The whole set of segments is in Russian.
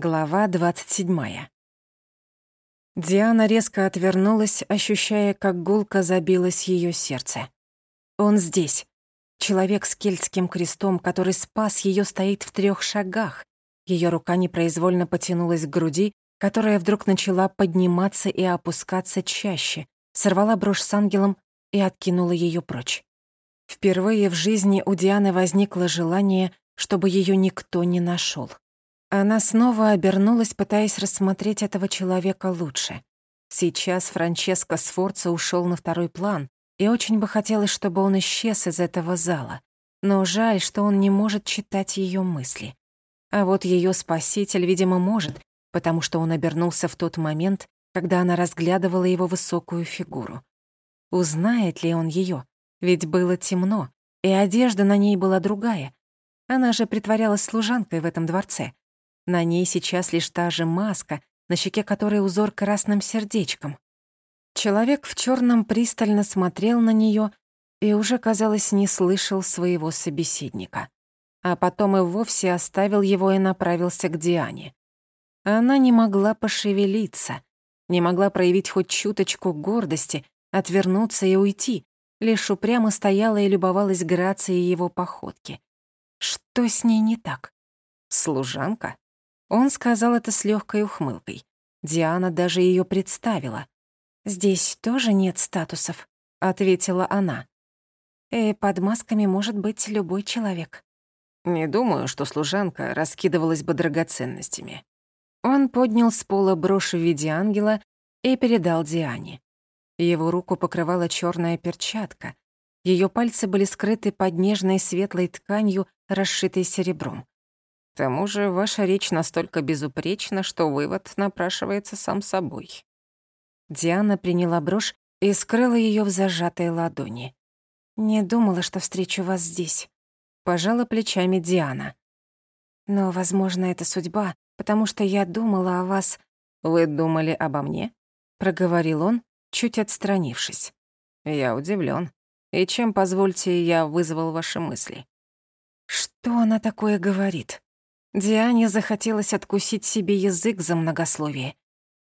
Глава 27. Диана резко отвернулась, ощущая, как гулко забилось ее сердце. Он здесь. Человек с кельтским крестом, который спас ее, стоит в трех шагах. Ее рука непроизвольно потянулась к груди, которая вдруг начала подниматься и опускаться чаще, сорвала брошь с ангелом и откинула ее прочь. Впервые в жизни у Дианы возникло желание, чтобы ее никто не нашел. Она снова обернулась, пытаясь рассмотреть этого человека лучше. Сейчас Франческо Сфорца ушел на второй план, и очень бы хотелось, чтобы он исчез из этого зала. Но жаль, что он не может читать ее мысли. А вот ее спаситель, видимо, может, потому что он обернулся в тот момент, когда она разглядывала его высокую фигуру. Узнает ли он ее? Ведь было темно, и одежда на ней была другая. Она же притворялась служанкой в этом дворце. На ней сейчас лишь та же маска, на щеке которой узор красным сердечком. Человек в черном пристально смотрел на нее и уже, казалось, не слышал своего собеседника. А потом и вовсе оставил его и направился к Диане. Она не могла пошевелиться, не могла проявить хоть чуточку гордости, отвернуться и уйти, лишь упрямо стояла и любовалась грацией его походки. Что с ней не так? Служанка? Он сказал это с легкой ухмылкой. Диана даже ее представила. «Здесь тоже нет статусов», — ответила она. «И под масками может быть любой человек». «Не думаю, что служанка раскидывалась бы драгоценностями». Он поднял с пола брошь в виде ангела и передал Диане. Его руку покрывала черная перчатка. Ее пальцы были скрыты под нежной светлой тканью, расшитой серебром. Тому же ваша речь настолько безупречна, что вывод напрашивается сам собой». Диана приняла брошь и скрыла ее в зажатой ладони. «Не думала, что встречу вас здесь», — пожала плечами Диана. «Но, возможно, это судьба, потому что я думала о вас...» «Вы думали обо мне?» — проговорил он, чуть отстранившись. «Я удивлен. И чем, позвольте, я вызвал ваши мысли?» «Что она такое говорит?» Диане захотелось откусить себе язык за многословие.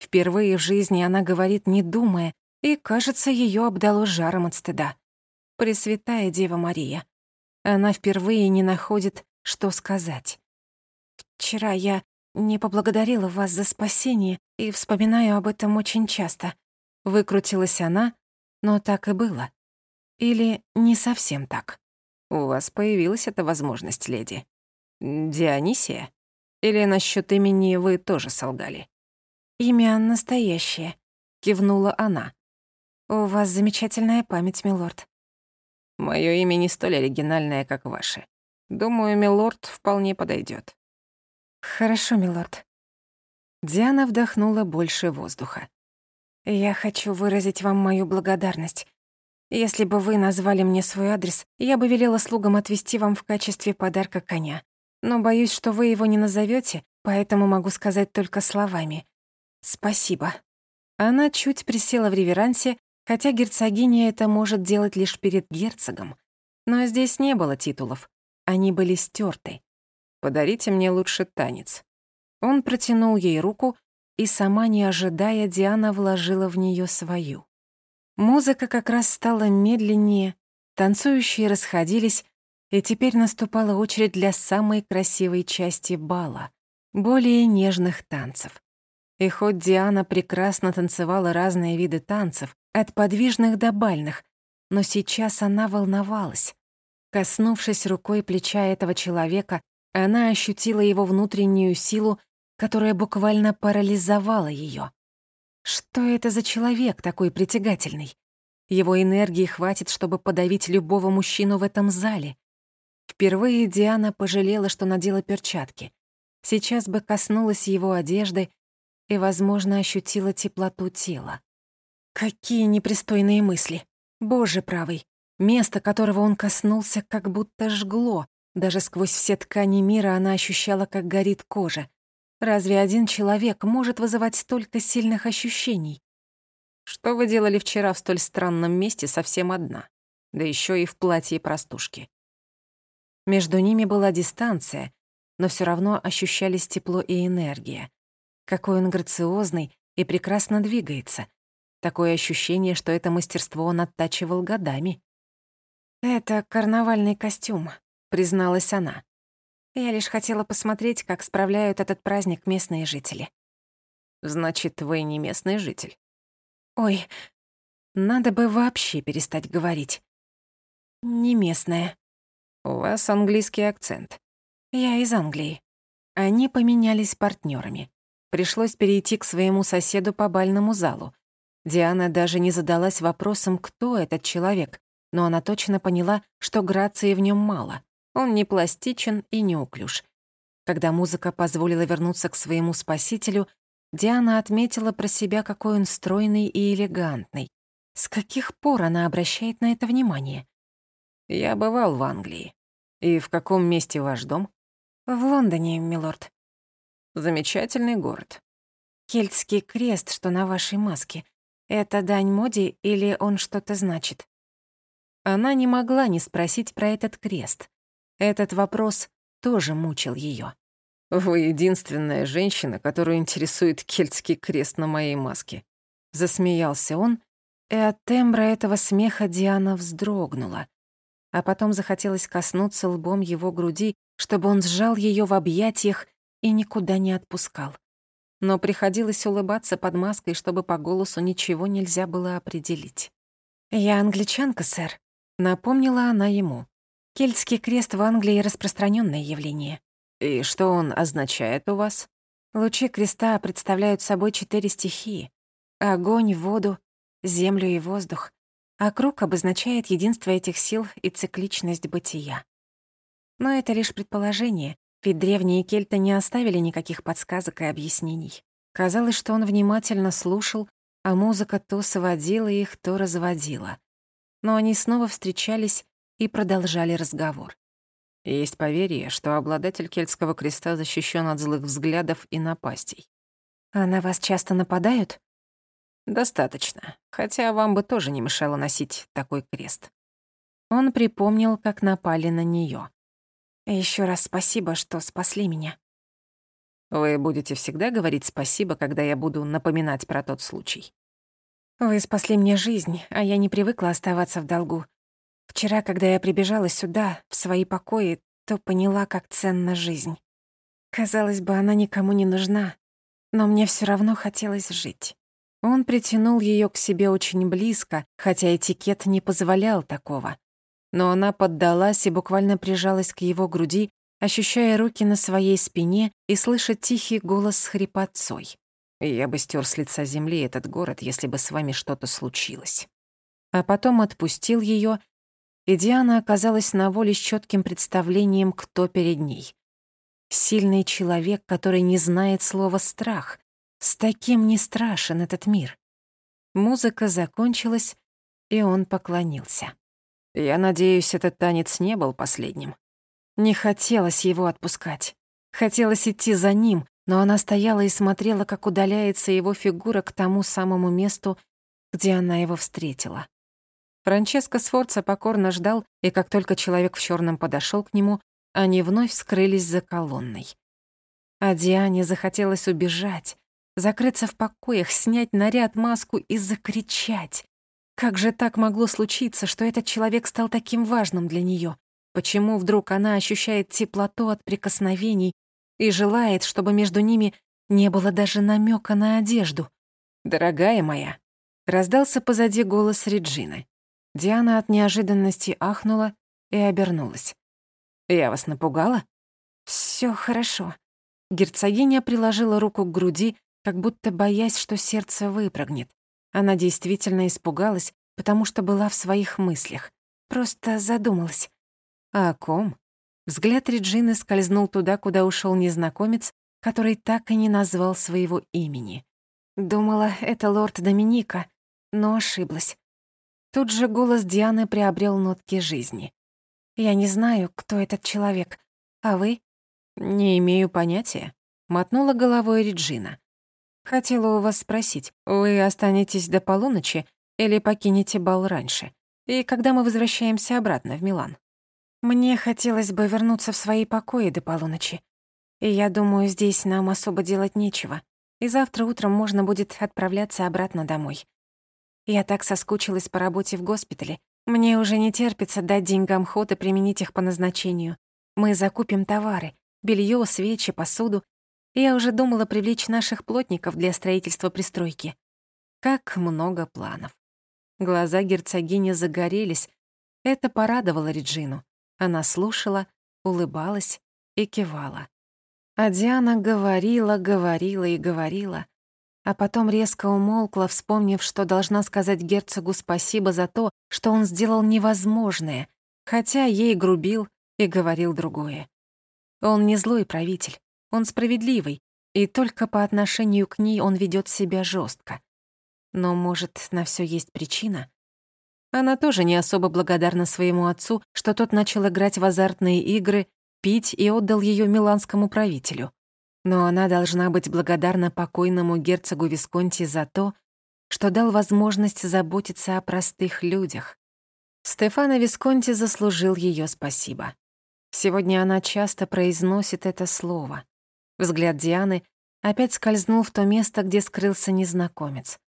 Впервые в жизни она говорит, не думая, и, кажется, ее обдало жаром от стыда. Пресвятая Дева Мария. Она впервые не находит, что сказать. «Вчера я не поблагодарила вас за спасение и вспоминаю об этом очень часто». Выкрутилась она, но так и было. Или не совсем так. «У вас появилась эта возможность, леди», Дионисия? Или насчет имени вы тоже солгали?» «Имя настоящее», — кивнула она. «У вас замечательная память, милорд». Моё имя не столь оригинальное, как ваше. Думаю, милорд вполне подойдёт». «Хорошо, милорд». Диана вдохнула больше воздуха. «Я хочу выразить вам мою благодарность. Если бы вы назвали мне свой адрес, я бы велела слугам отвезти вам в качестве подарка коня но боюсь, что вы его не назовете, поэтому могу сказать только словами. Спасибо». Она чуть присела в реверансе, хотя герцогиня это может делать лишь перед герцогом. Но здесь не было титулов. Они были стерты. «Подарите мне лучше танец». Он протянул ей руку, и сама не ожидая, Диана вложила в нее свою. Музыка как раз стала медленнее, танцующие расходились, и теперь наступала очередь для самой красивой части бала — более нежных танцев. И хоть Диана прекрасно танцевала разные виды танцев, от подвижных до бальных, но сейчас она волновалась. Коснувшись рукой плеча этого человека, она ощутила его внутреннюю силу, которая буквально парализовала ее. Что это за человек такой притягательный? Его энергии хватит, чтобы подавить любого мужчину в этом зале. Впервые Диана пожалела, что надела перчатки. Сейчас бы коснулась его одежды и, возможно, ощутила теплоту тела. Какие непристойные мысли. Боже правый. Место, которого он коснулся, как будто жгло. Даже сквозь все ткани мира она ощущала, как горит кожа. Разве один человек может вызывать столько сильных ощущений? Что вы делали вчера в столь странном месте совсем одна? Да еще и в платье простушки. Между ними была дистанция, но все равно ощущались тепло и энергия. Какой он грациозный и прекрасно двигается. Такое ощущение, что это мастерство он оттачивал годами. «Это карнавальный костюм», — призналась она. «Я лишь хотела посмотреть, как справляют этот праздник местные жители». «Значит, вы не местный житель?» «Ой, надо бы вообще перестать говорить. Не местная». «У вас английский акцент». «Я из Англии». Они поменялись партнерами. Пришлось перейти к своему соседу по бальному залу. Диана даже не задалась вопросом, кто этот человек, но она точно поняла, что грации в нем мало. Он не пластичен и не уклюж. Когда музыка позволила вернуться к своему спасителю, Диана отметила про себя, какой он стройный и элегантный. С каких пор она обращает на это внимание? Я бывал в Англии. И в каком месте ваш дом? В Лондоне, милорд. Замечательный город. Кельтский крест, что на вашей маске. Это дань моде или он что-то значит? Она не могла не спросить про этот крест. Этот вопрос тоже мучил ее. «Вы единственная женщина, которую интересует кельтский крест на моей маске». Засмеялся он, и от тембра этого смеха Диана вздрогнула а потом захотелось коснуться лбом его груди, чтобы он сжал ее в объятиях и никуда не отпускал. Но приходилось улыбаться под маской, чтобы по голосу ничего нельзя было определить. «Я англичанка, сэр», — напомнила она ему. «Кельтский крест в Англии — распространенное явление». «И что он означает у вас?» Лучи креста представляют собой четыре стихии — огонь, воду, землю и воздух а круг обозначает единство этих сил и цикличность бытия. Но это лишь предположение, ведь древние кельты не оставили никаких подсказок и объяснений. Казалось, что он внимательно слушал, а музыка то сводила их, то разводила. Но они снова встречались и продолжали разговор. Есть поверье, что обладатель кельтского креста защищен от злых взглядов и напастей. «А на вас часто нападают?» «Достаточно. Хотя вам бы тоже не мешало носить такой крест». Он припомнил, как напали на неё. Ещё раз спасибо, что спасли меня». «Вы будете всегда говорить спасибо, когда я буду напоминать про тот случай?» «Вы спасли мне жизнь, а я не привыкла оставаться в долгу. Вчера, когда я прибежала сюда, в свои покои, то поняла, как ценна жизнь. Казалось бы, она никому не нужна, но мне всё равно хотелось жить». Он притянул ее к себе очень близко, хотя этикет не позволял такого. Но она поддалась и буквально прижалась к его груди, ощущая руки на своей спине и слыша тихий голос с хрипотцой. «Я бы стер с лица земли этот город, если бы с вами что-то случилось». А потом отпустил ее, и Диана оказалась на воле с четким представлением, кто перед ней. Сильный человек, который не знает слова «страх», с таким не страшен этот мир. Музыка закончилась, и он поклонился. «Я надеюсь, этот танец не был последним». Не хотелось его отпускать. Хотелось идти за ним, но она стояла и смотрела, как удаляется его фигура к тому самому месту, где она его встретила. Франческо Сфорца покорно ждал, и как только человек в черном подошел к нему, они вновь скрылись за колонной. А Диане захотелось убежать, закрыться в покоях, снять наряд, маску и закричать. Как же так могло случиться, что этот человек стал таким важным для нее? Почему вдруг она ощущает теплоту от прикосновений и желает, чтобы между ними не было даже намека на одежду? «Дорогая моя», — раздался позади голос Реджины. Диана от неожиданности ахнула и обернулась. «Я вас напугала?» Все хорошо». Герцогиня приложила руку к груди, как будто боясь, что сердце выпрыгнет. Она действительно испугалась, потому что была в своих мыслях. Просто задумалась. А о ком? Взгляд Реджины скользнул туда, куда ушел незнакомец, который так и не назвал своего имени. Думала, это лорд Доминика, но ошиблась. Тут же голос Дианы приобрел нотки жизни. «Я не знаю, кто этот человек. А вы?» «Не имею понятия», — мотнула головой Реджина. Хотела у вас спросить, вы останетесь до полуночи или покинете бал раньше? И когда мы возвращаемся обратно в Милан? Мне хотелось бы вернуться в свои покои до полуночи. И я думаю, здесь нам особо делать нечего. И завтра утром можно будет отправляться обратно домой. Я так соскучилась по работе в госпитале. Мне уже не терпится дать деньгам ход и применить их по назначению. Мы закупим товары, белье, свечи, посуду. Я уже думала привлечь наших плотников для строительства пристройки. Как много планов. Глаза герцогини загорелись. Это порадовало Реджину. Она слушала, улыбалась и кивала. А Диана говорила, говорила и говорила, а потом резко умолкла, вспомнив, что должна сказать герцогу спасибо за то, что он сделал невозможное, хотя ей грубил и говорил другое. Он не злой правитель, он справедливый, и только по отношению к ней он ведет себя жестко. Но, может, на все есть причина? Она тоже не особо благодарна своему отцу, что тот начал играть в азартные игры пить и отдал ее миланскому правителю. Но она должна быть благодарна покойному герцогу Висконти за то, что дал возможность заботиться о простых людях. Стефано Висконти заслужил ее спасибо. Сегодня она часто произносит это слово. Взгляд Дианы опять скользнул в то место, где скрылся незнакомец.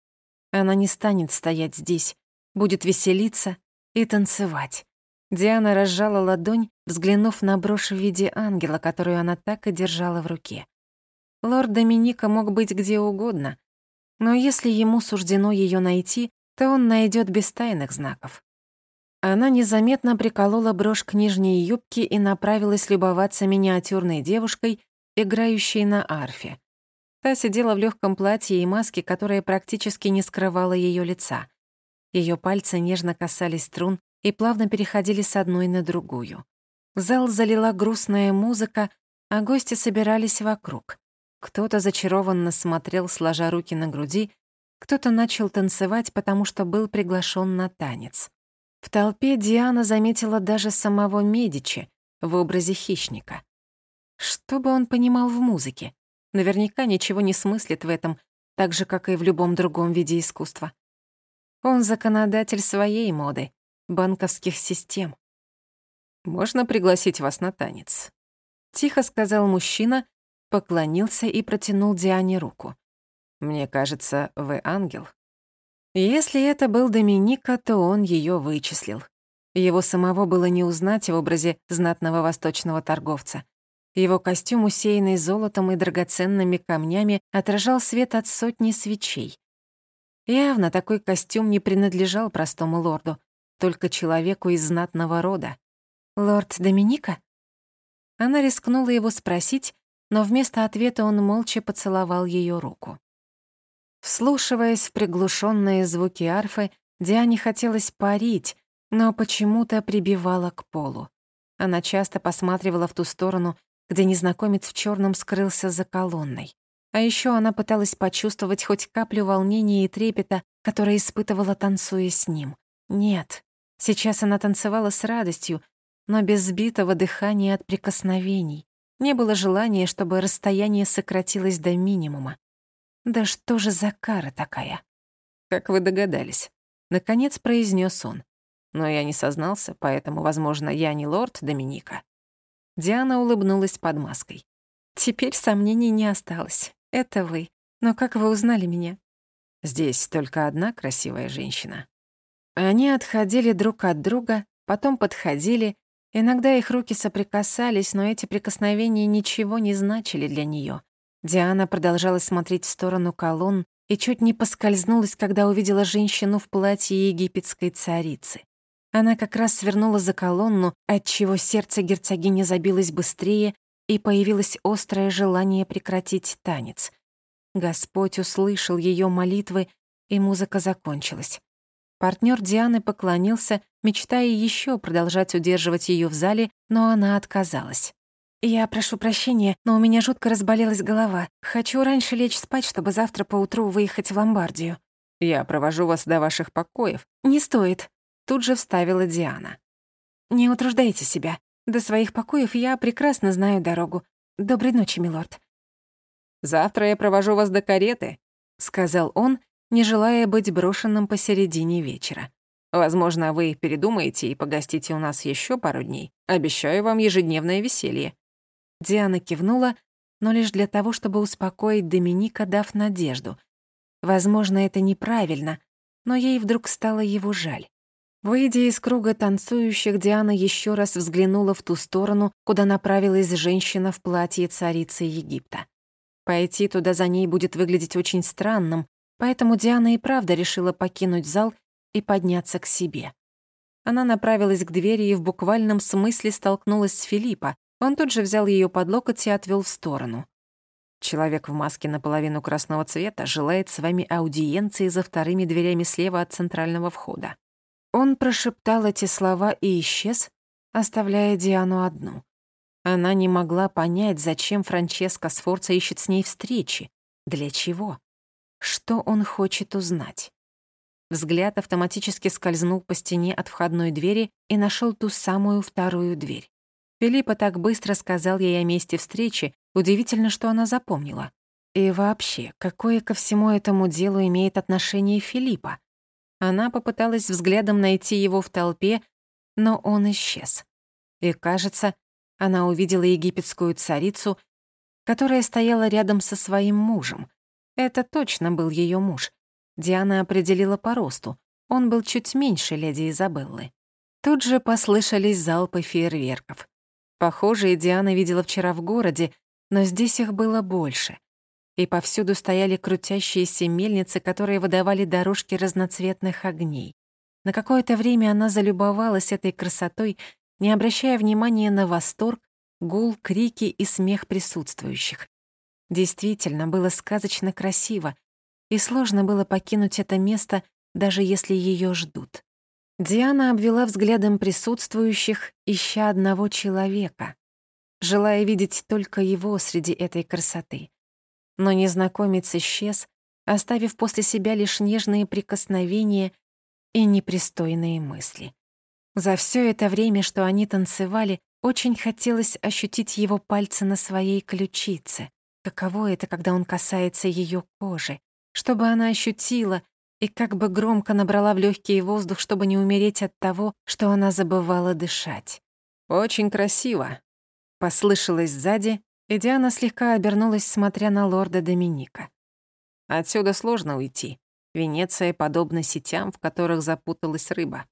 Она не станет стоять здесь, будет веселиться и танцевать. Диана разжала ладонь, взглянув на брошь в виде ангела, которую она так и держала в руке. Лорд Доминика мог быть где угодно, но если ему суждено ее найти, то он найдет без тайных знаков. Она незаметно приколола брошь к нижней юбке и направилась любоваться миниатюрной девушкой, играющей на арфе. Та сидела в легком платье и маске, которая практически не скрывала ее лица. Ее пальцы нежно касались струн, и плавно переходили с одной на другую. Зал залила грустная музыка, а гости собирались вокруг. Кто-то зачарованно смотрел, сложа руки на груди, кто-то начал танцевать, потому что был приглашен на танец. В толпе Диана заметила даже самого Медичи в образе хищника. Что бы он понимал в музыке? Наверняка ничего не смыслит в этом, так же, как и в любом другом виде искусства. Он законодатель своей моды, банковских систем. «Можно пригласить вас на танец?» Тихо сказал мужчина, поклонился и протянул Диане руку. «Мне кажется, вы ангел». Если это был Доминика, то он ее вычислил. Его самого было не узнать в образе знатного восточного торговца. Его костюм, усеянный золотом и драгоценными камнями, отражал свет от сотни свечей. Явно такой костюм не принадлежал простому лорду только человеку из знатного рода. «Лорд Доминика?» Она рискнула его спросить, но вместо ответа он молча поцеловал ее руку. Вслушиваясь в приглушенные звуки арфы, Диане хотелось парить, но почему-то прибивала к полу. Она часто посматривала в ту сторону, где незнакомец в черном скрылся за колонной. А еще она пыталась почувствовать хоть каплю волнения и трепета, которое испытывала, танцуя с ним. Нет, сейчас она танцевала с радостью, но без сбитого дыхания от прикосновений. Не было желания, чтобы расстояние сократилось до минимума. Да что же за кара такая? Как вы догадались, наконец произнес он. Но я не сознался, поэтому, возможно, я не лорд Доминика. Диана улыбнулась под маской. Теперь сомнений не осталось. Это вы. Но как вы узнали меня? Здесь только одна красивая женщина. Они отходили друг от друга, потом подходили. Иногда их руки соприкасались, но эти прикосновения ничего не значили для неё. Диана продолжала смотреть в сторону колонн и чуть не поскользнулась, когда увидела женщину в платье египетской царицы. Она как раз свернула за колонну, отчего сердце герцогини забилось быстрее, и появилось острое желание прекратить танец. Господь услышал её молитвы, и музыка закончилась. Партнер Дианы поклонился, мечтая еще продолжать удерживать ее в зале, но она отказалась. «Я прошу прощения, но у меня жутко разболелась голова. Хочу раньше лечь спать, чтобы завтра поутру выехать в Ломбардию». «Я провожу вас до ваших покоев». «Не стоит», — тут же вставила Диана. «Не утруждайте себя. До своих покоев я прекрасно знаю дорогу. Доброй ночи, милорд». «Завтра я провожу вас до кареты», — сказал он не желая быть брошенным посередине вечера. Возможно, вы передумаете и погостите у нас еще пару дней. Обещаю вам ежедневное веселье». Диана кивнула, но лишь для того, чтобы успокоить Доминика, дав надежду. Возможно, это неправильно, но ей вдруг стало его жаль. Выйдя из круга танцующих, Диана еще раз взглянула в ту сторону, куда направилась женщина в платье царицы Египта. Пойти туда за ней будет выглядеть очень странным, поэтому Диана и правда решила покинуть зал и подняться к себе. Она направилась к двери и в буквальном смысле столкнулась с Филиппа. Он тут же взял ее под локоть и отвел в сторону. Человек в маске наполовину красного цвета желает с вами аудиенции за вторыми дверями слева от центрального входа. Он прошептал эти слова и исчез, оставляя Диану одну. Она не могла понять, зачем Франческо Сфорца ищет с ней встречи. Для чего? Что он хочет узнать? Взгляд автоматически скользнул по стене от входной двери и нашел ту самую вторую дверь. Филиппа так быстро сказал ей о месте встречи, удивительно, что она запомнила. И вообще, какое ко всему этому делу имеет отношение Филиппа? Она попыталась взглядом найти его в толпе, но он исчез. И, кажется, она увидела египетскую царицу, которая стояла рядом со своим мужем. Это точно был ее муж. Диана определила по росту. Он был чуть меньше леди Изабеллы. Тут же послышались залпы фейерверков. Похожие Диана видела вчера в городе, но здесь их было больше. И повсюду стояли крутящиеся мельницы, которые выдавали дорожки разноцветных огней. На какое-то время она залюбовалась этой красотой, не обращая внимания на восторг, гул, крики и смех присутствующих. Действительно, было сказочно красиво, и сложно было покинуть это место, даже если ее ждут. Диана обвела взглядом присутствующих, ища одного человека, желая видеть только его среди этой красоты. Но незнакомец исчез, оставив после себя лишь нежные прикосновения и непристойные мысли. За все это время, что они танцевали, очень хотелось ощутить его пальцы на своей ключице. Каково это, когда он касается ее кожи, чтобы она ощутила и как бы громко набрала в легкий воздух, чтобы не умереть от того, что она забывала дышать. «Очень красиво», — послышалось сзади, и Диана слегка обернулась, смотря на лорда Доминика. «Отсюда сложно уйти. Венеция подобна сетям, в которых запуталась рыба».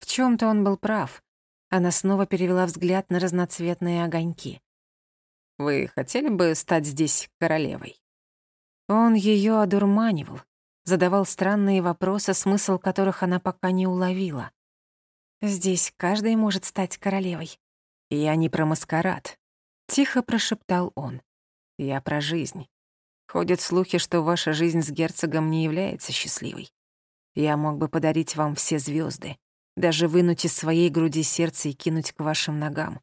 В чем то он был прав. Она снова перевела взгляд на разноцветные огоньки. «Вы хотели бы стать здесь королевой?» Он ее одурманивал, задавал странные вопросы, смысл которых она пока не уловила. «Здесь каждый может стать королевой». «Я не про маскарад», — тихо прошептал он. «Я про жизнь. Ходят слухи, что ваша жизнь с герцогом не является счастливой. Я мог бы подарить вам все звезды, даже вынуть из своей груди сердце и кинуть к вашим ногам.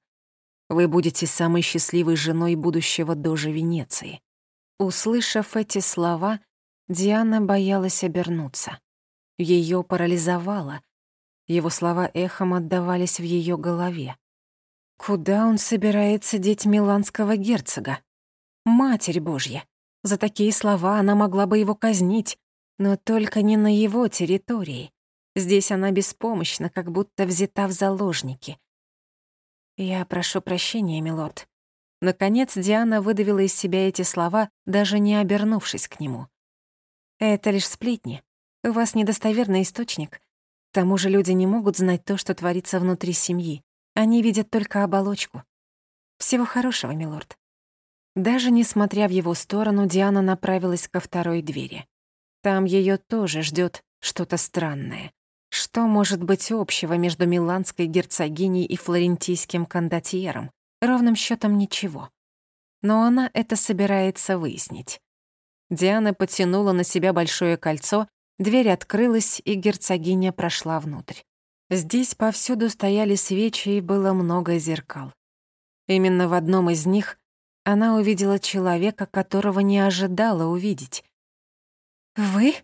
Вы будете самой счастливой женой будущего дожи Венеции. Услышав эти слова, Диана боялась обернуться. Ее парализовало. Его слова эхом отдавались в ее голове. Куда он собирается деть миланского герцога? Матерь Божья! За такие слова она могла бы его казнить, но только не на его территории. Здесь она беспомощна, как будто взята в заложники. «Я прошу прощения, милорд», Наконец Диана выдавила из себя эти слова, даже не обернувшись к нему. «Это лишь сплетни. У вас недостоверный источник. К тому же люди не могут знать то, что творится внутри семьи. Они видят только оболочку. Всего хорошего, милорд». Даже несмотря в его сторону, Диана направилась ко второй двери. Там ее тоже ждет что-то странное. Что может быть общего между миланской герцогиней и флорентийским кондотьером? Ровным счетом ничего. Но она это собирается выяснить. Диана потянула на себя большое кольцо, дверь открылась, и герцогиня прошла внутрь. Здесь повсюду стояли свечи, и было много зеркал. Именно в одном из них она увидела человека, которого не ожидала увидеть. «Вы?»